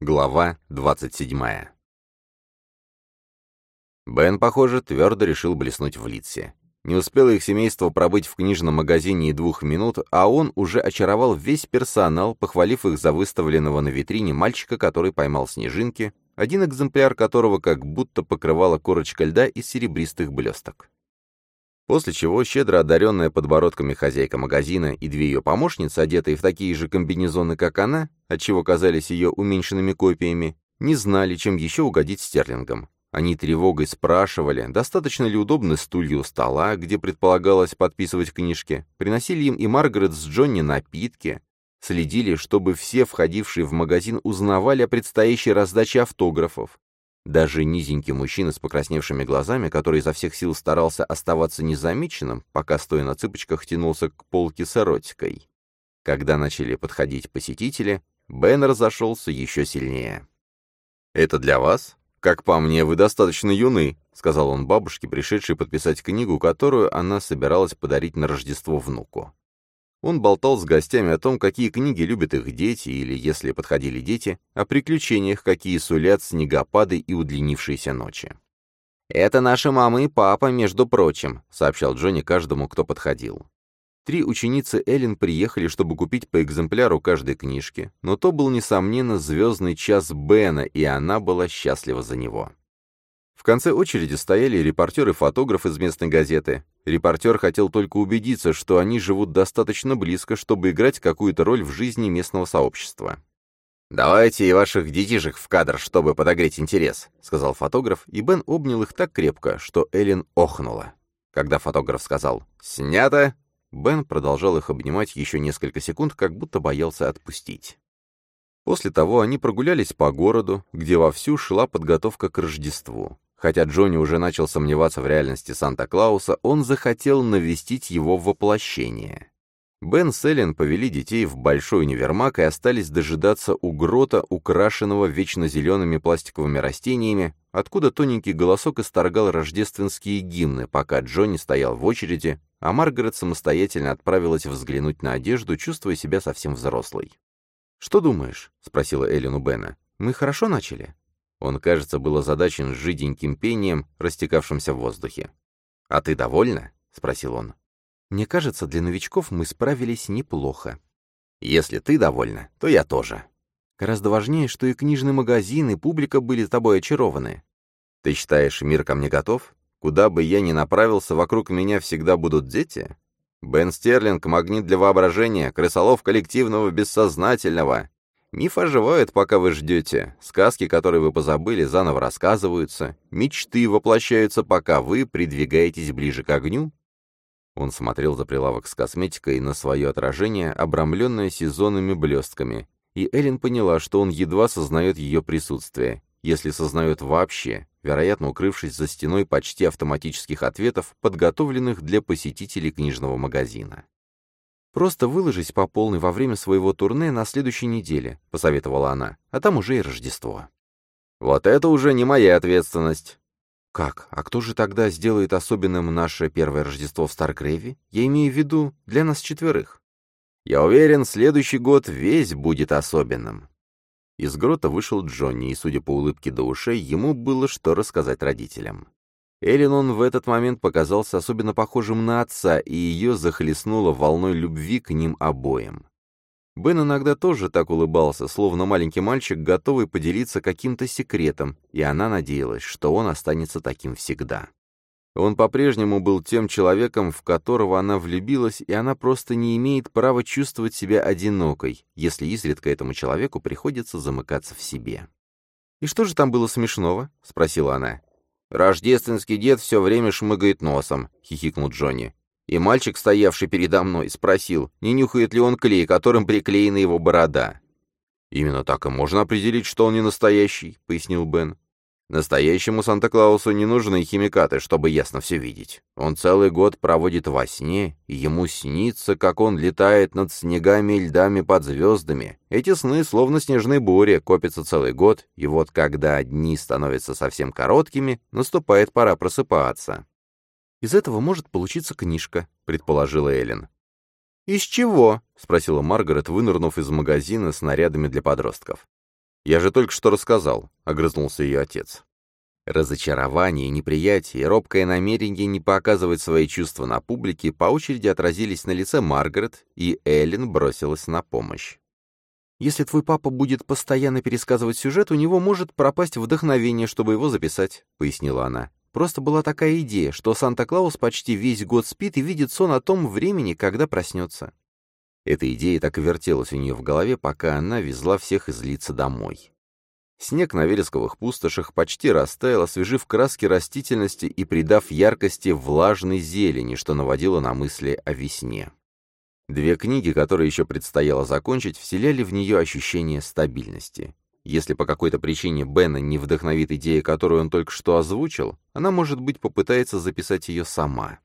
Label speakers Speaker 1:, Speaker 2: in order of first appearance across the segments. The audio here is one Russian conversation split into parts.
Speaker 1: Глава 27 Бен, похоже, твердо решил блеснуть в Литсе. Не успело их семейство пробыть в книжном магазине и двух минут, а он уже очаровал весь персонал, похвалив их за выставленного на витрине мальчика, который поймал снежинки, один экземпляр которого как будто покрывала корочка льда из серебристых блесток. После чего щедро одаренная подбородками хозяйка магазина и две ее помощницы, одетые в такие же комбинезоны, как она, отчего казались ее уменьшенными копиями, не знали, чем еще угодить стерлингам. Они тревогой спрашивали, достаточно ли удобны стулья у стола, где предполагалось подписывать книжки, приносили им и Маргарет с Джонни напитки, следили, чтобы все входившие в магазин узнавали о предстоящей раздаче автографов. Даже низенький мужчина с покрасневшими глазами, который изо всех сил старался оставаться незамеченным, пока, стоя на цыпочках, тянулся к полке с эротикой. Когда начали подходить посетители, Бен разошелся еще сильнее. «Это для вас?» «Как по мне, вы достаточно юны», — сказал он бабушке, пришедшей подписать книгу, которую она собиралась подарить на Рождество внуку. Он болтал с гостями о том, какие книги любят их дети, или, если подходили дети, о приключениях, какие сулят снегопады и удлинившиеся ночи. «Это наши мама и папа, между прочим», — сообщал Джонни каждому, кто подходил. Три ученицы Эллен приехали, чтобы купить по экземпляру каждой книжки, но то был, несомненно, звездный час Бена, и она была счастлива за него. В конце очереди стояли репортер и фотограф из местной газеты. Репортер хотел только убедиться, что они живут достаточно близко, чтобы играть какую-то роль в жизни местного сообщества. «Давайте и ваших детишек в кадр, чтобы подогреть интерес», — сказал фотограф, и Бен обнял их так крепко, что Эллен охнула. Когда фотограф сказал «Снято!», Бен продолжал их обнимать еще несколько секунд, как будто боялся отпустить. После того они прогулялись по городу, где вовсю шла подготовка к Рождеству. Хотя Джонни уже начал сомневаться в реальности Санта-Клауса, он захотел навестить его воплощение. Бен с Эллен повели детей в большой универмаг и остались дожидаться у грота, украшенного вечно зелеными пластиковыми растениями, откуда тоненький голосок исторгал рождественские гимны, пока Джонни стоял в очереди, а Маргарет самостоятельно отправилась взглянуть на одежду, чувствуя себя совсем взрослой. «Что думаешь?» — спросила Эллен у Бена. «Мы хорошо начали?» Он, кажется, был озадачен жиденьким пением, растекавшимся в воздухе. «А ты довольна?» — спросил он. «Мне кажется, для новичков мы справились неплохо». «Если ты довольна, то я тоже». «Гораздо важнее, что и книжный магазин, и публика были тобой очарованы». «Ты считаешь, мир ко мне готов? Куда бы я ни направился, вокруг меня всегда будут дети?» Бен Стерлинг — магнит для воображения, крысолов коллективного бессознательного. Миф оживает, пока вы ждете. Сказки, которые вы позабыли, заново рассказываются. Мечты воплощаются, пока вы придвигаетесь ближе к огню. Он смотрел за прилавок с косметикой на свое отражение, обрамленное сезонными блестками, и Эллен поняла, что он едва сознает ее присутствие, если сознает вообще, вероятно, укрывшись за стеной почти автоматических ответов, подготовленных для посетителей книжного магазина. «Просто выложись по полной во время своего турне на следующей неделе», — посоветовала она, — «а там уже и Рождество». «Вот это уже не моя ответственность». «Как? А кто же тогда сделает особенным наше первое Рождество в Старкрейве? Я имею в виду для нас четверых». «Я уверен, следующий год весь будет особенным». Из грота вышел Джонни, и, судя по улыбке до ушей, ему было что рассказать родителям. Эллен в этот момент показался особенно похожим на отца, и ее захлестнуло волной любви к ним обоим. Бен иногда тоже так улыбался, словно маленький мальчик, готовый поделиться каким-то секретом, и она надеялась, что он останется таким всегда. Он по-прежнему был тем человеком, в которого она влюбилась, и она просто не имеет права чувствовать себя одинокой, если изредка этому человеку приходится замыкаться в себе. «И что же там было смешного?» — спросила она. «Рождественский дед все время шмыгает носом», — хихикнул Джонни. И мальчик, стоявший передо мной, спросил, не нюхает ли он клей, которым приклеена его борода. «Именно так и можно определить, что он не настоящий», — пояснил Бен. Настоящему Санта-Клаусу не нужны химикаты, чтобы ясно все видеть. Он целый год проводит во сне, и ему снится, как он летает над снегами и льдами под звездами. Эти сны, словно снежные бури, копятся целый год, и вот когда дни становятся совсем короткими, наступает пора просыпаться. «Из этого может получиться книжка», — предположила Эллен. «Из чего?» — спросила Маргарет, вынырнув из магазина с нарядами для подростков. «Я же только что рассказал», — огрызнулся ее отец. Разочарование, неприятие и робкое намерение не показывать свои чувства на публике по очереди отразились на лице Маргарет, и Эллен бросилась на помощь. «Если твой папа будет постоянно пересказывать сюжет, у него может пропасть вдохновение, чтобы его записать», — пояснила она. «Просто была такая идея, что Санта-Клаус почти весь год спит и видит сон о том времени, когда проснется». Эта идея так и вертелась у нее в голове, пока она везла всех из лица домой. Снег на вересковых пустошах почти растаял, освежив краски растительности и придав яркости влажной зелени, что наводило на мысли о весне. Две книги, которые еще предстояло закончить, вселяли в нее ощущение стабильности. Если по какой-то причине Бена не вдохновит идея, которую он только что озвучил, она, может быть, попытается записать ее сама.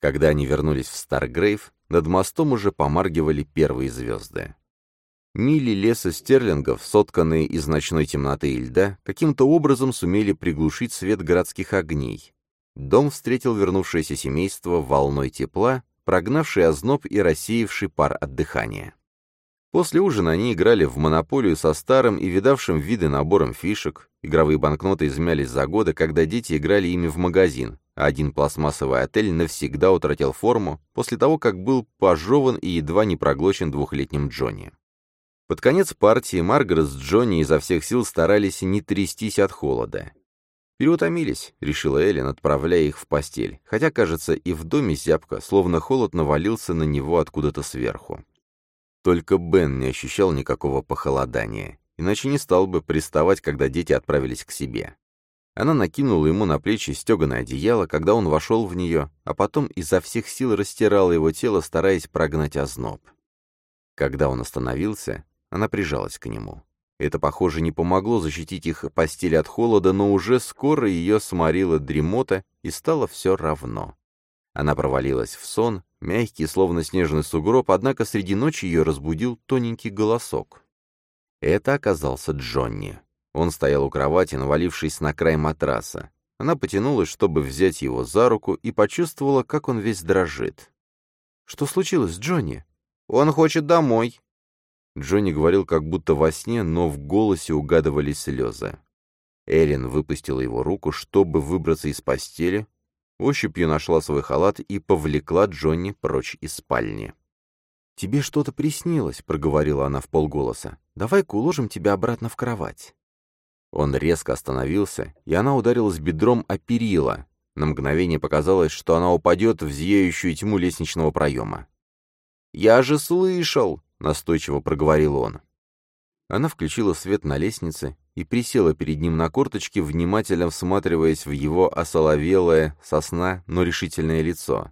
Speaker 1: Когда они вернулись в Старгрейв, над мостом уже помаргивали первые звезды. Мили леса стерлингов, сотканные из ночной темноты и льда, каким-то образом сумели приглушить свет городских огней. Дом встретил вернувшееся семейство волной тепла, прогнавший озноб и рассеявший пар от дыхания. После ужина они играли в монополию со старым и видавшим виды набором фишек, игровые банкноты измялись за годы, когда дети играли ими в магазин, один пластмассовый отель навсегда утратил форму после того, как был пожеван и едва не проглочен двухлетним Джонни. Под конец партии Маргарет с Джонни изо всех сил старались не трястись от холода. «Переутомились», — решила Эллен, отправляя их в постель, хотя, кажется, и в доме зябко, словно холод навалился на него откуда-то сверху. Только Бен не ощущал никакого похолодания, иначе не стал бы приставать, когда дети отправились к себе. Она накинула ему на плечи стеганое одеяло, когда он вошел в нее, а потом изо всех сил растирала его тело, стараясь прогнать озноб. Когда он остановился, она прижалась к нему. Это, похоже, не помогло защитить их постель от холода, но уже скоро ее сморила дремота, и стало все равно. Она провалилась в сон, мягкий, словно снежный сугроб, однако среди ночи ее разбудил тоненький голосок. Это оказался Джонни. Он стоял у кровати, навалившись на край матраса. Она потянулась, чтобы взять его за руку, и почувствовала, как он весь дрожит. «Что случилось, Джонни?» «Он хочет домой», Джонни говорил как будто во сне, но в голосе угадывались слезы. Эллен выпустила его руку, чтобы выбраться из постели, ощупью нашла свой халат и повлекла Джонни прочь из спальни. «Тебе что-то приснилось», — проговорила она в полголоса. «Давай-ка уложим тебя обратно в кровать». Он резко остановился, и она ударилась бедром о перила. На мгновение показалось, что она упадет в зияющую тьму лестничного проема. «Я же слышал!» — настойчиво проговорил он. Она включила свет на лестнице и присела перед ним на корточки, внимательно всматриваясь в его осоловелое, сосна, но решительное лицо.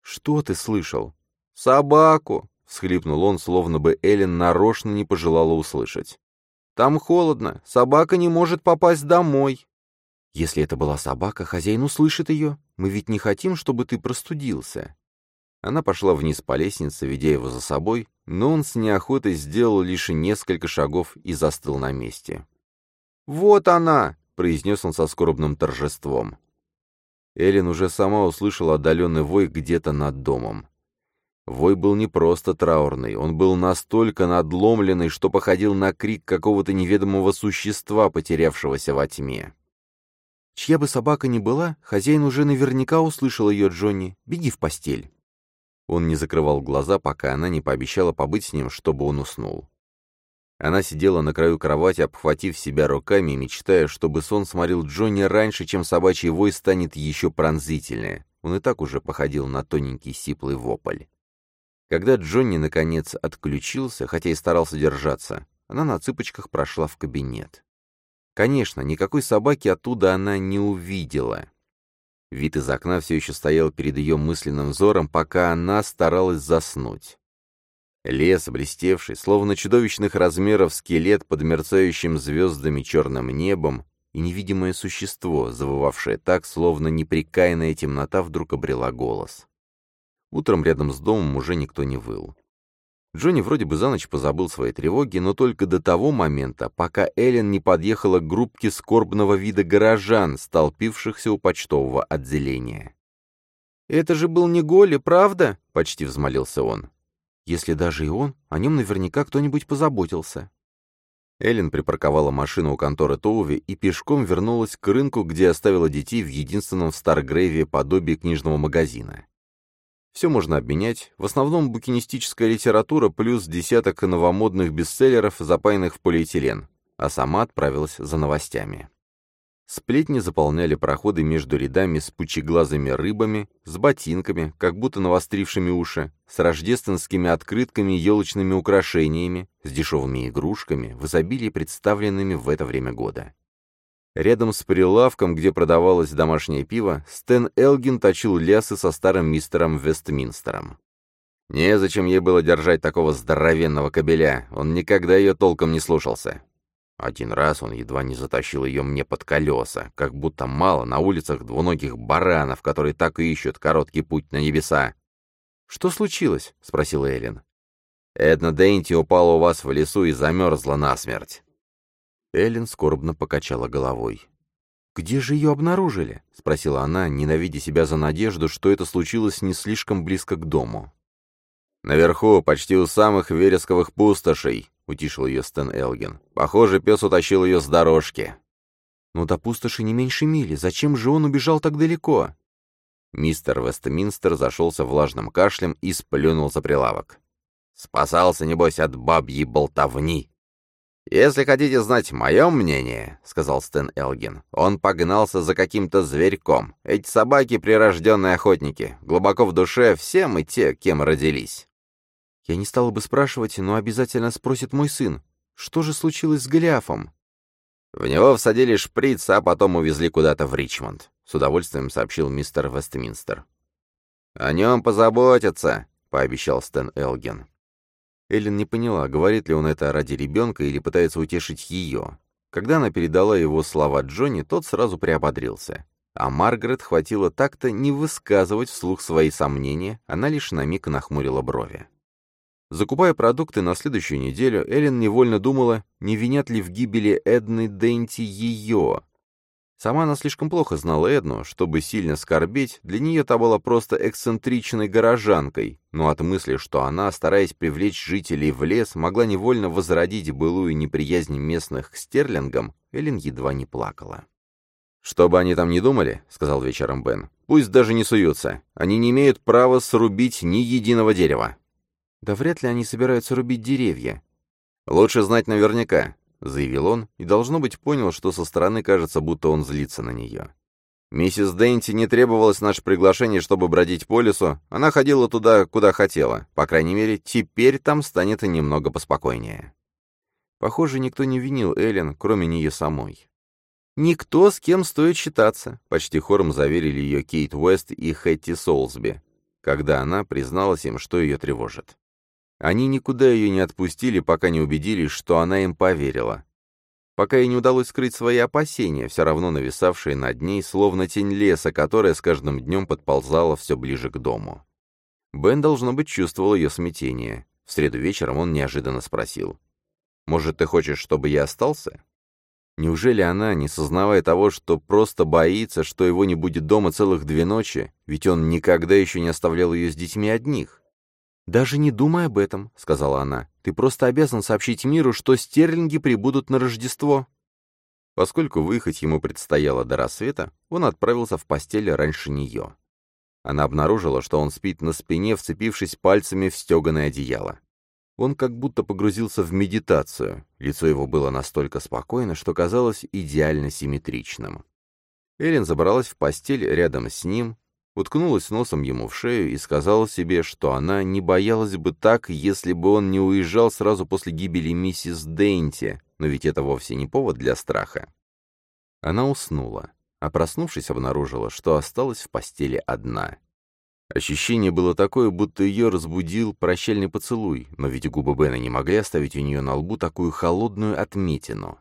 Speaker 1: «Что ты слышал?» «Собаку!» — всхлипнул он, словно бы Эллен нарочно не пожелала услышать. «Там холодно, собака не может попасть домой». «Если это была собака, хозяин услышит ее. Мы ведь не хотим, чтобы ты простудился». Она пошла вниз по лестнице, ведя его за собой, но он с неохотой сделал лишь несколько шагов и застыл на месте. «Вот она!» — произнес он со скорбным торжеством. Эллен уже сама услышала отдаленный вой где-то над домом. Вой был не просто траурный, он был настолько надломленный, что походил на крик какого-то неведомого существа, потерявшегося во тьме. Чья бы собака ни была, хозяин уже наверняка услышал ее, Джонни. Беги в постель. Он не закрывал глаза, пока она не пообещала побыть с ним, чтобы он уснул. Она сидела на краю кровати, обхватив себя руками, мечтая, чтобы сон сморил Джонни раньше, чем собачий вой станет еще пронзительнее. Он и так уже походил на тоненький сиплый вопль. Когда Джонни, наконец, отключился, хотя и старался держаться, она на цыпочках прошла в кабинет. Конечно, никакой собаки оттуда она не увидела. Вид из окна все еще стоял перед ее мысленным взором, пока она старалась заснуть. Лес, блестевший, словно чудовищных размеров скелет под мерцающим звездами черным небом, и невидимое существо, завывавшее так, словно неприкаянная темнота вдруг обрела голос. Утром рядом с домом уже никто не выл. Джонни вроде бы за ночь позабыл свои тревоги, но только до того момента, пока Эллен не подъехала к группке скорбного вида горожан, столпившихся у почтового отделения. «Это же был не Голли, правда?» — почти взмолился он. «Если даже и он, о нем наверняка кто-нибудь позаботился». Эллен припарковала машину у конторы Тоуви и пешком вернулась к рынку, где оставила детей в единственном в Старгрейве подобии книжного магазина. Все можно обменять, в основном букинистическая литература плюс десяток новомодных бестселлеров, запаянных в полиэтилен, а сама отправилась за новостями. Сплетни заполняли проходы между рядами с пучеглазыми рыбами, с ботинками, как будто навострившими уши, с рождественскими открытками и елочными украшениями, с дешевыми игрушками, в изобилии представленными в это время года. Рядом с прилавком, где продавалось домашнее пиво, Стэн Элгин точил лясы со старым мистером Вестминстером. Незачем ей было держать такого здоровенного кобеля, он никогда ее толком не слушался. Один раз он едва не затащил ее мне под колеса, как будто мало на улицах двуногих баранов, которые так и ищут короткий путь на небеса. «Что случилось?» — спросила Эллен. «Эдна Дейнти упала у вас в лесу и замерзла насмерть». Эллен скорбно покачала головой. «Где же ее обнаружили?» — спросила она, ненавидя себя за надежду, что это случилось не слишком близко к дому. «Наверху, почти у самых вересковых пустошей», — утишил ее Стэн Элген. «Похоже, пес утащил ее с дорожки». «Но до пустоши не меньше мили. Зачем же он убежал так далеко?» Мистер Вестминстер зашелся влажным кашлем и сплюнул за прилавок. «Спасался, небось, от бабьей болтовни». «Если хотите знать мое мнение», — сказал Стэн Элгин, — «он погнался за каким-то зверьком. Эти собаки — прирожденные охотники. Глубоко в душе все мы те, кем родились». Я не стала бы спрашивать, но обязательно спросит мой сын. Что же случилось с Голиафом? В него всадили шприц, а потом увезли куда-то в Ричмонд, с удовольствием сообщил мистер Вестминстер. О нем позаботятся, пообещал Стэн Элген. Эллен не поняла, говорит ли он это ради ребенка или пытается утешить ее. Когда она передала его слова Джонни, тот сразу приободрился. А Маргарет хватило так-то не высказывать вслух свои сомнения, она лишь на миг нахмурила брови. Закупая продукты на следующую неделю, Эллен невольно думала, не винят ли в гибели Эдны Денти ее. Сама она слишком плохо знала Эдну, чтобы сильно скорбеть, для нее та была просто эксцентричной горожанкой, но от мысли, что она, стараясь привлечь жителей в лес, могла невольно возродить былую неприязнь местных к стерлингам, Эллен едва не плакала. «Что бы они там ни думали», — сказал вечером Бен, — «пусть даже не суются. Они не имеют права срубить ни единого дерева. Да вряд ли они собираются рубить деревья. Лучше знать наверняка, — заявил он, и, должно быть, понял, что со стороны кажется, будто он злится на нее. Миссис Дэнти не требовалось наше приглашение, чтобы бродить по лесу, она ходила туда, куда хотела. По крайней мере, теперь там станет немного поспокойнее. Похоже, никто не винил Эллен, кроме нее самой. «Никто, с кем стоит считаться», — почти хором заверили ее Кейт Уэст и Хэтти Солсби, когда она призналась им, что ее тревожит. Они никуда ее не отпустили, пока не убедились, что она им поверила. Пока ей не удалось скрыть свои опасения, все равно нависавшие над ней, словно тень леса, которая с каждым днем подползала все ближе к дому. Бен, должно быть, чувствовал ее смятение. В среду вечером он неожиданно спросил. «Может, ты хочешь, чтобы я остался?» Неужели она, не сознавая того, что просто боится, что его не будет дома целых две ночи, ведь он никогда еще не оставлял ее с детьми одних? «Даже не думай об этом», — сказала она. «Ты просто обязан сообщить миру, что стерлинги прибудут на Рождество». Поскольку выехать ему предстояло до рассвета, он отправился в постель раньше нее. Она обнаружила, что он спит на спине, вцепившись пальцами в стеганое одеяло. Он как будто погрузился в медитацию, лицо его было настолько спокойно, что казалось идеально симметричным. Эллен забралась в постель рядом с ним, уткнулась носом ему в шею и сказала себе, что она не боялась бы так, если бы он не уезжал сразу после гибели миссис Дейнти, но ведь это вовсе не повод для страха. Она уснула, а проснувшись, обнаружила, что осталась в постели одна. Ощущение было такое, будто ее разбудил прощальный поцелуй, но ведь губы Бена не могли оставить у нее на лбу такую холодную отметину.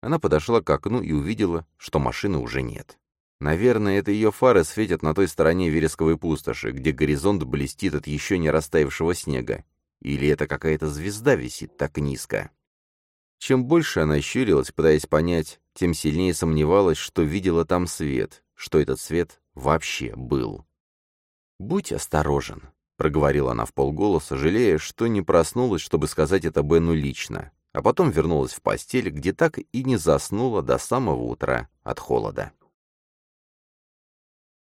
Speaker 1: Она подошла к окну и увидела, что машины уже нет. Наверное, это ее фары светят на той стороне вересковой пустоши, где горизонт блестит от еще не растаявшего снега. Или это какая-то звезда висит так низко? Чем больше она щурилась, пытаясь понять, тем сильнее сомневалась, что видела там свет, что этот свет вообще был. «Будь осторожен», — проговорила она в полголоса, жалея, что не проснулась, чтобы сказать это Бену лично. а потом вернулась в постель, где так и не заснула до самого утра от холода.